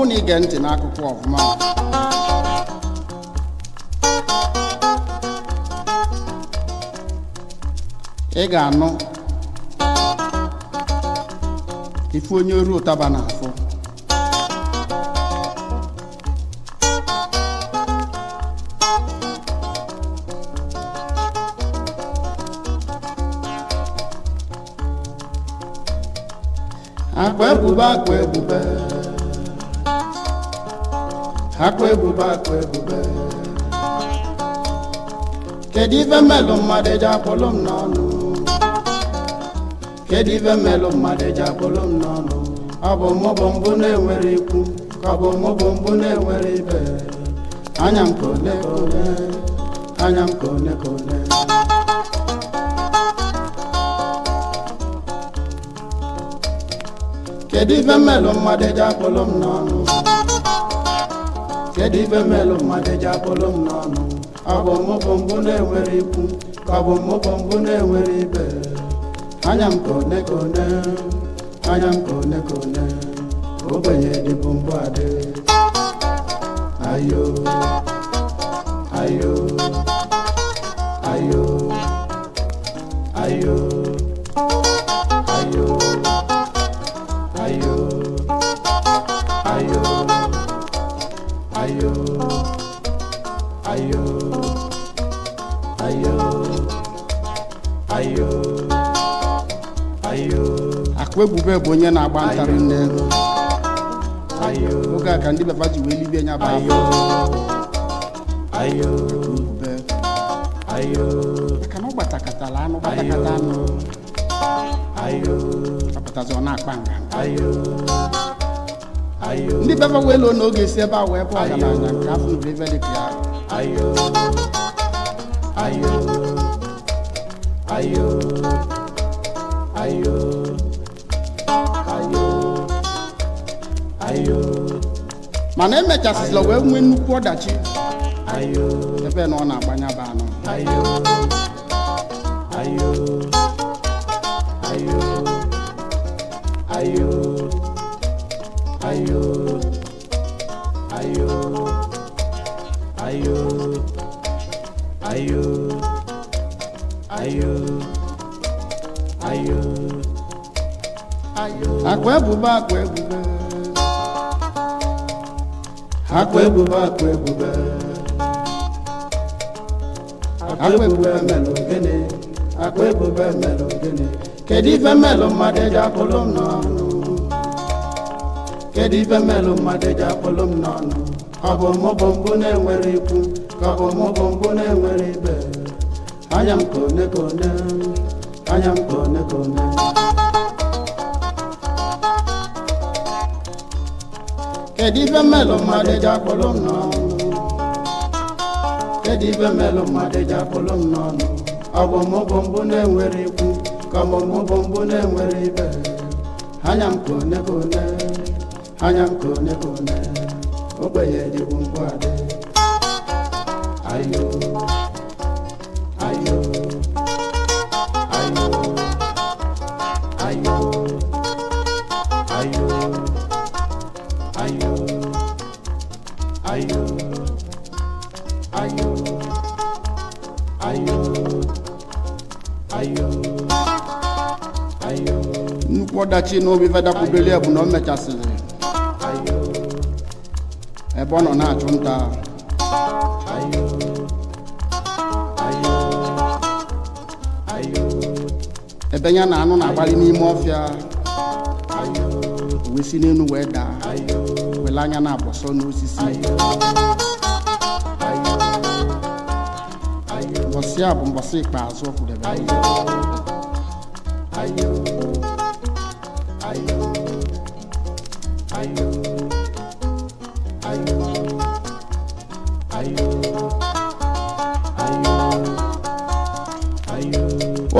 bụrụ na ige ntị n'akụkọ ọfụma ị ga-anụ ife onye oru ụtaba na-afụ. Akwa ebube akwa ebube akwa ebube akwa ebube. Kedu ife mmelụ mmadụ eji akpọlụ m n'ọnụ? Kedu ife mmelụ mmadụ eji akpọlụ m n'ọnụ? Ọ bụ mbụ na-enwere ikwu ka ọ mbụ na-enwere ibe. Anya m ka ka one anya m ka ka one kedu ife mmelụ mmadụ eji akpọlụ m n'ọnụ? Kedu ife mmelụ mmadụ eji akpọlụ m n'ọnụ? Ọ bụ mụ bụ mbụ na-enwere ikwu ka ọ bụ bụ mbụ na-enwere ibe. Anya m ka one ka one anya m ka one ka one ogbenye dịbụ mbụ adị. Ayo ayo ayo ayo. Akwa ebube bụ onye na-agba ntarị nne ayo. Oge a ka ndị baba ji wee libie nya maka na ọ gbatakatala anụ gbatakata anụ. Apụtazi ọ na-akpa nga. Ndị baba wee loo n'oge si ebe a wee bụ ọgaranya nke afọ nụrụ ebe dị ka ya ayo ayo. Ayo. Ayo. Ayo. Mana emechasịla wee nwee nnukwu ọdachi ebe na ọ na-agbanya bụ anụ ayo ayo ayo ayo akwa ebube akwa melụ gịnị akwa melụ gịnị kedu ife mmelụ mmadụ eji akpụlụ m n'ọnụ kedu ife melụ mmadụ eji akpọlụ m n'ọnụ ọ bụ mụ bụ mbụ na-enwere ikwu ka ọ bụ mụ bụ mbụ na-enwere ibe anya m ka one ka one anya m ka one ka one kedu ife mmelụ mmadụ eji akpụlụ m n'ọnụ kedu ife melụ mmadụ eji akpọlụ m n'ọnụ ọ bụ mụ bụ mbụ na-enwere ikwu ka ọ bụ mụ bụ mbụ na-enwere ibe. Anya m ka one ka one anya m ka one ogbenye dịbụ ayo ayo. Nnukwu ọdachi na obi fedakwudoli bụ na o mechasịrị ebe ọ nọ na-achụ nta ebe ya na anụ na-agbalị n'ime ọfịa wee si n'elu wee daa wele anya na-abọsọ n'osisi mbọsị a bụ mbọsị ikpeazụ ọ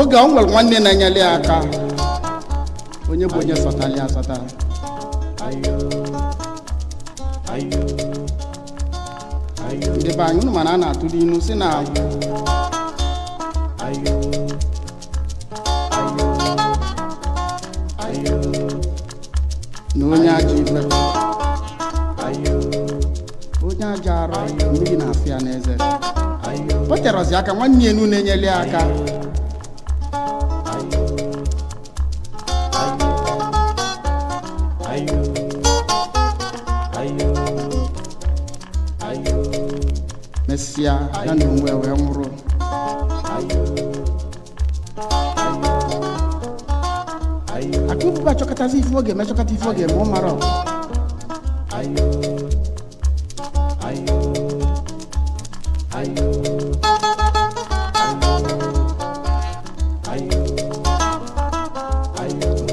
oge ọ nwere nwanne na-enyere ya aka. Onye bụ onye sọtara ya ayo ndị be anyị unu mana a na-atụrụ inu si na onye aja arụ mmiri na-afịa n'eze o terọzi aka nwanne ya enu na-enyeli ya aka. Mesịa ya na onwe wee nwụrụ aka ibuba chọkọtazi ife oge eme chọkọta ife oge eme ọ mara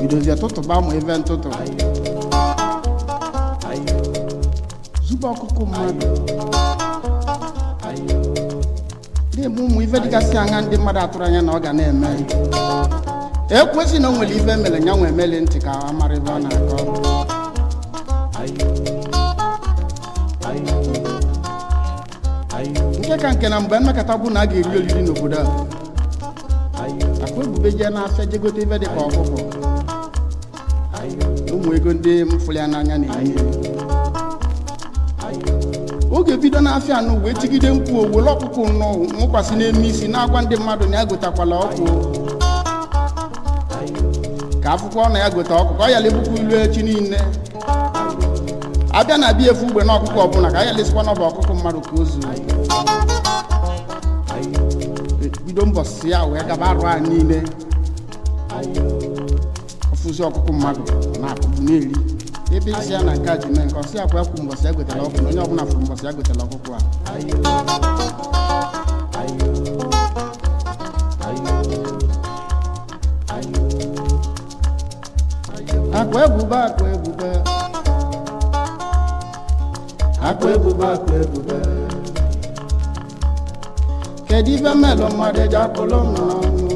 bidozie tụtụba ụmụ ife ntụtụ zube ọkụkụ mmadụ na-eme ụmụ ife dịgasị anya ndị mmadụ atụrụ anya na ọ ga na-eme ekwesị na o nwere ife mere nya nwe emeli ntị ka ọ mara ebe ọ na-akọ nke ka nke na mgbe mmekọta bụ na a ga-eri oriri n'obodo a. Akwa ebube jee n'afịa jegote ife dịka ọkụkọ ụmụ ego ndị mfụrụ ya n'anya na-enye. Oge bido n'afịa anụ wee tigide mkpu owele ọkụkụ nnọọ nwụkwasị n'eme isi na-agwa ndị mmadụ na ya gotakwala ọkụ. Ka akwụkwọ na ya gote ọkụkọ ọ ya lebukwa ilu echi niile. Abịa na abịa efu ugbe na ọkụkọ ọbụla ka a ya lesikwa n'ọba ọkụkọ mmadụ ka o zuru bido mbọsị ya wee gaba arụ a niile. Ọfụzi ọkụkụ mmadụ na-akụbu na-eri ebe isi ya na nke ji mee nke ọsị akwa ekwu mbọsị gotela ọkụ na onye ọbụla fụrụ mbọsị gotela ọkụkụ a akwa ebube akwa ebube akwa ebube akwa ebube kedu ife melụ mmadụ eji akpụlụ m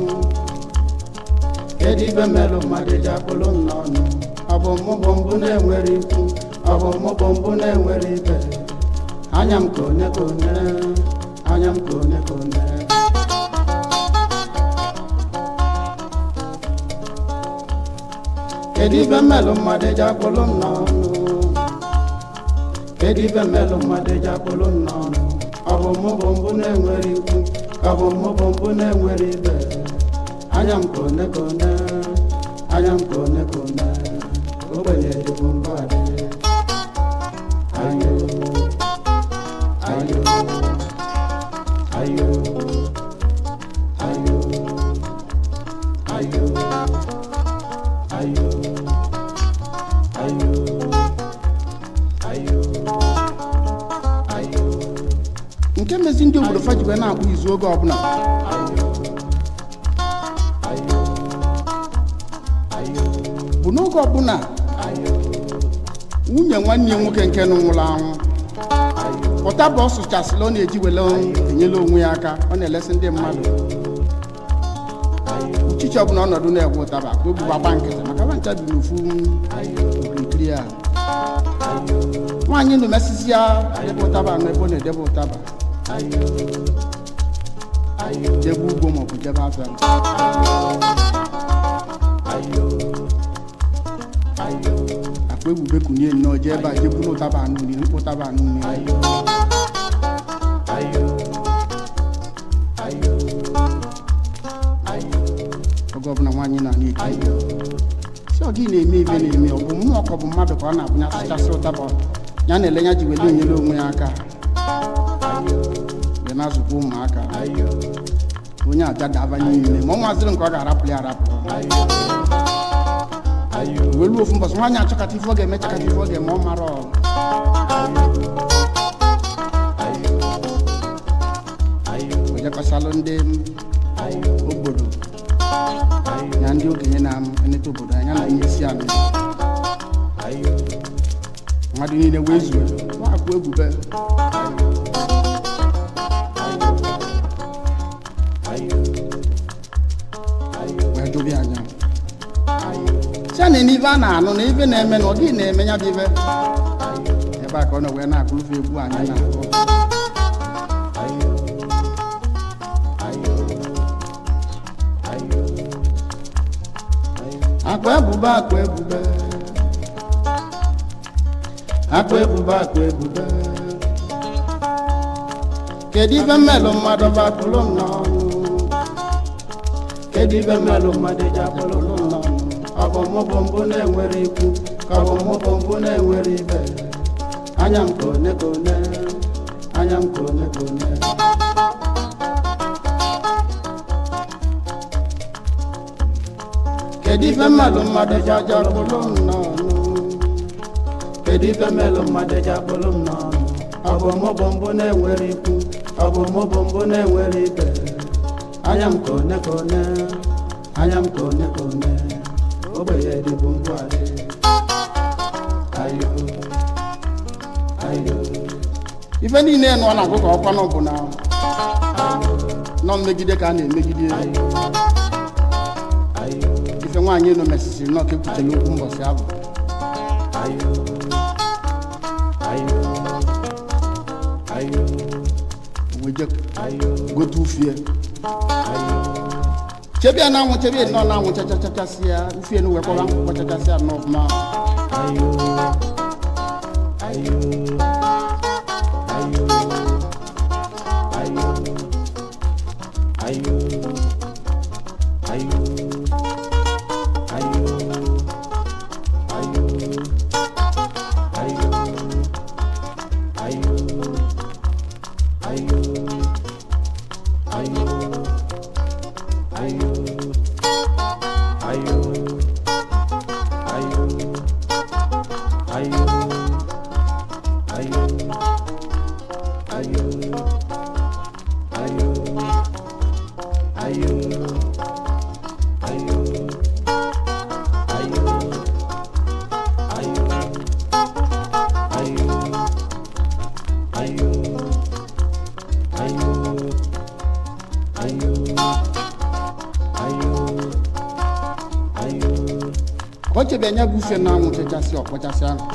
kedu ibe melụ mmadụ ji akpụlụ nna ọnụ na-enwere ikwu ọ na-enwere ibe anya m ka onye ka onye anya m ka onye ka onye kedu ibe mmelụ mmadụ ji akpụlụ nna ọnụ kedu mmadụ ji akpụlụ nna ọnụ na-enwere ikwu ọ na-enwere ibe anya m ka one ka one anya m ka one ka one ogbenye dịbụ mbụ adị ayo ayo ayo ayo ayo ayo ayo ayo ayo. Nke mezi ndị obodo fajibe na-akpụ izu oge ọbụla. N'oge ọbụla nwunye nwanne nwoke nke nụ nwụrụ anwụ pụta bụ ọ sụchasịla ọ na-eji wele enyela onwe ya aka ọ na-elesi ndị mmadụ. Uchichi ọbụla ọnọdụ na-egwe ụtaba ka o gba nkịtị maka ncha bi n'ofu okirikiri a. Nwaanyị nụ mesisi ya debe ụtaba anụ ebe ọ na-edebe ụtaba. Jebe ugbo maọbụ jebe afịa akpa ebube kunie nnọọ jee ebe a jee buru ụtaba anụ nri mkpụ ụtaba anụ nri oge ọbụla nwaanyị na n'ike si ọ gị na-eme ibe na-eme ọ bụ mmụọ ka ọ bụ mmadụ ka ọ na-abụnya sụchasị ụtaba ya na-ele ya ji wele enyere onwe ya aka wee na-azụkwa ụmụaka onye aja ga-aba niile ma ọ nwaziri nke ọ ga-arapụ ya arapụ wee ruo ofu mbọsị nwaanyị achọkata ife obodo na ndị okenye na-eneta na ihe isi anị mmadụ niile wee zuo ebube na n'ibe a na-anụ na ibe na-eme na dịghị na-eme ya bụ ibe. Ebe a ka ọ nọ wee na-akụlụfe egwu anya na-akụ akwa ebube akwa ebube. Akpa ebube akpa ebube. Kedu ife mmelụ mmadụ bakpụrụ m n'ọnụ? Kedu ife mmelụ mmadụ ji akpụrụ m mbụ na-enwere ikwu ka bụ na-enwere ibe anya ka one ka one anya ka one ka one kedu ife mmadụ mmadụ ji aja akpụrụ m n'ọnụ kedu ife mmelụ mmadụ ji akpụrụ m n'ọnụ ọ na-enwere ikwu ọ na-enwere ibe anya m ka one ka one anya m ka one ka one ogbenye dịbụ ngwarị ayo ayo ife niile nọ na agụ ka ọkwa nọ bụ na nọ mmegide ka a na-emegide. Ife nwaanyị nọ mesisiri nọ ka ekwutere okwu mbọsị ahụ. Gote ufie. kyebia na ho kyebia na na ho chacha chacha sia. Ufie no wekora ho chacha sia no ma ayo ayo. ebe nya bụ uche na-anwụ chechasị ọkpọchasị ahụ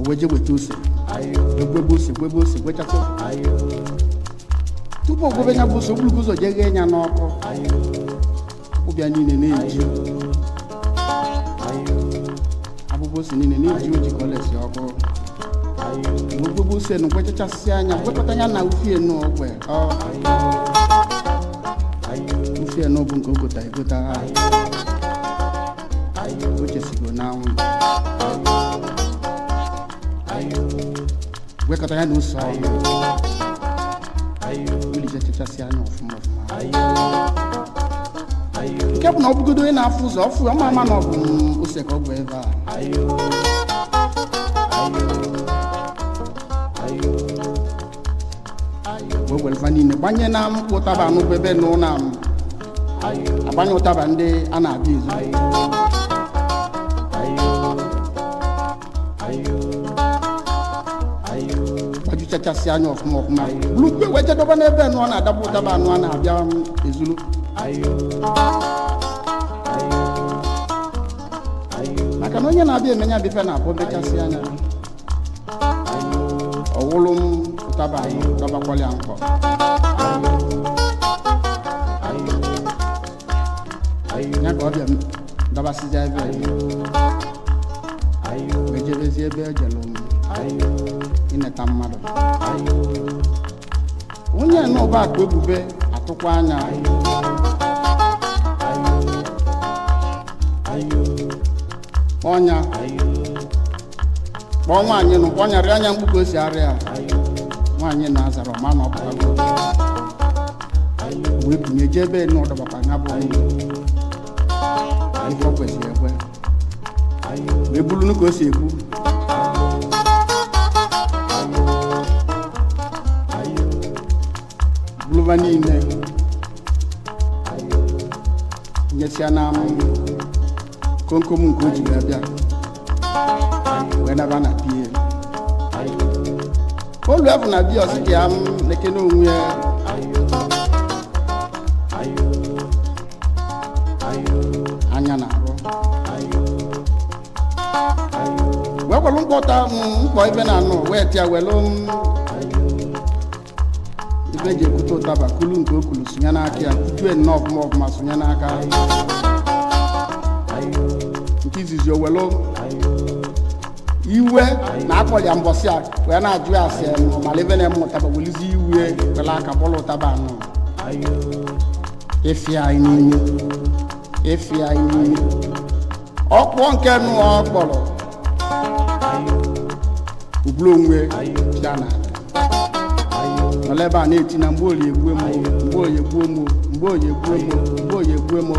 oweje weta ose egwebe ose gwebe ose gwechasị tupu ogwebe nya bụ ose ogburu ụzọ je ghee ya n'ọkụ ụbịa niile na-eji abụbụ ose niile na-eji oji kọlesi ọkụ ogbebe ose na gwechachasị anya gwekọta ya na ufie n'ogbe ofe ya n'ọbụ nke o egota ahụ n'anwụ gwekọta ya na ose ahụ anya ọfụma ọfụma nke bụ na ọ bụgodo onye na-afụ ụzọ ọfụ ọma ama na ọ bụ ose ka ọ bụ ebe a o were niile gbanye na mkpụtaba anụ bebe n'ụlọ amụ agbanye ụtaba ndị a na-abịa ayo gbajuchachasị anya ọfụma ọfụma. Lukwe wee jedoba n'ebe nụ ọ na-adaba ụtaba anụ a na-abịa ezulu. Maka na onye na-abịa emenya bife na-abụ bechasị anya. Ọwụlụ m ụtaba anụ dabakwala ya ka ọ bịa m dabasịzi ebe ayo. Wee jebezi ebe ejelu ineta mmadụ. Onye nọba akpa ebube atụkwa anya. Ọnya. Kpọọ nwaanyị nụ. Kpọọ nyarị anya mkpu ka o si arịa nwaanyị na-azara ọma na ọbụlago ayo. Wee bunye jee ebe nụ ọdọbakwa nya bụ ọ kwesịrị ekwe ayo wee bulunu ka o si ekwu buluba niile nyesịa na m komkom nke o ji wee bịa wee daba na ayo olu afọ na bia ọsị ka ya m lekene onwe ya kwelu mkpọta mkpọ ibe na anụ wee tịa welu ibe eji ekwute ụtaba kulu nke o kwuru sonye n'aka ya kutue nnọọ ọfụma ọfụma sonye n'aka ayo izizi o welu iwe na akpọli ya mbọsị a wee na-ajụ ya sị malive na eme ụtaba welizi iwe wele aka bụlụ ụtaba anọ efi anyị ọkpọ nke nụ ọ kpọrọ ugburu onwe ya na nọla ebe a na-eti na mgbe oyi egbuo mo mgbe oyi egbuo mo mgbe oyi egbuo mo mgbe oyi egbuo mo.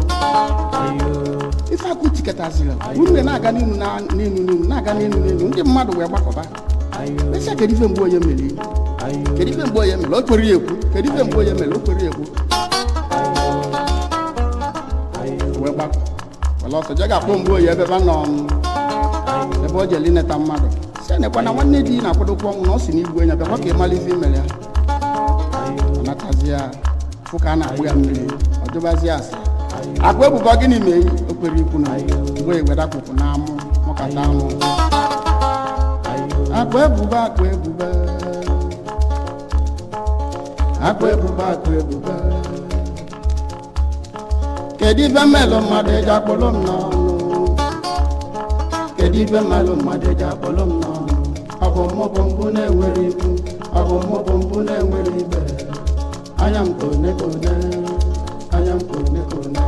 Ife akụ tiketaziri unu na-aga n'inu n'inu na-aga n'inu n'inu ndị mmadụ wee gbakọba mesịa kedu ife mgbe onye mere kedu ife mgbe onye mere o kwere ya ekwu kedu ife mgbe onye mere o kwere ya ekwu wee gbakọ wele ọsọ je ga-akpọ mgbe oyi ebe ebe nọ ebe o jeli neta mmadụ si nekwa na nwanne di na-akwadokwa ọnwụ na ọ si n'igwe enya bịakwa ka ịmala ife imere ya. Ọ natazi ya fụ ka a na-agbụ ya mmiri ọ jụbazi asị. Akwa ebubo gịnị mee? O kwere ikwu na mgbe igwedakpụpụ na amụ mụkata amụ. Akwa ebubo akwa ebubo. Akwa ebubo akwa ebubo. Kedu ife mmelụ mmadụ eji akpọlụ m n'ọnụ kedu ife mmelụ mmadụ eji akpọlụ m n'ọnụ ọ bụ mụ bụ mbụ na-enwere ikwu ọ bụ mụ bụ mbụ na-enwere ibe anya m kone kone anya m kone kone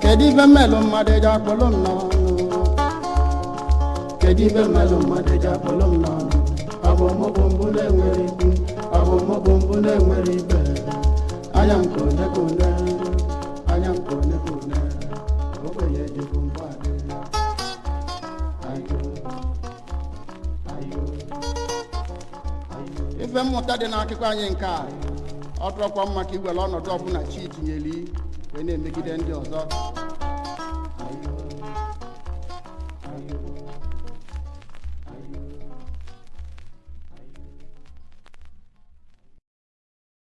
kedu ife mmelụ mmadụ eji akpọlụ m n'ọnụ kedu ife mmelụ mmadụ eji akpọlụ m n'ọnụ ọ bụ mụ bụ mbụ na-enwere dị n'akụkọ anyị nke a ọ dụrọkwa mma ka iwere ọnọdụ ọbụla chi tinyeli wee na-emegide ndị ọzọ.